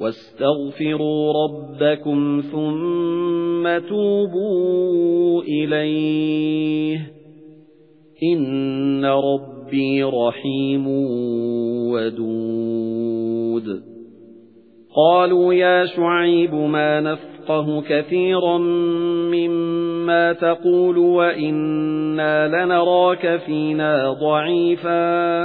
وَاسْتَغْفِرُوا رَبَّكُمْ ثُمَّ تُوبُوا إِلَيْهِ. إِنَّ رَبِّي رَحِيمٌ وَدُودٌ. قَالُوا يَا شُعَيْبُ مَا نَفْقَهُ كَثِيرًا مِّمَّا تَقُولُ وَإِنَّا لَنَرَاكَ فِينَا ضَعِيفًا.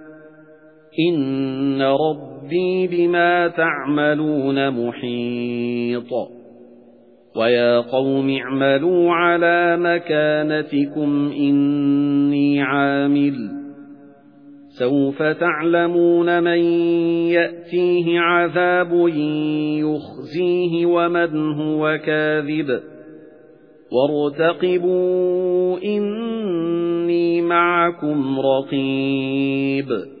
إِنَّ رَبِّي بِمَا تَعْمَلُونَ مُحِيطٌ. وَيَا قَوْمِ اعْمَلُوا عَلَى مَكَانَتِكُمْ إِنِّي عَامِلٌ. سَوْفَ تَعْلَمُونَ مَن يَأْتِيهِ عَذَابٌ يُخْزِيهِ وَمَنْ هُوَ كَاذِبٌ. وَارْتَقِبُوا إِنِّي مَعَكُمْ رَقِيبٌ.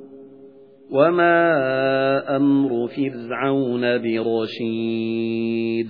وَمَا أَمْرُ فِرْعَوْنَ بِرَشِيدٍ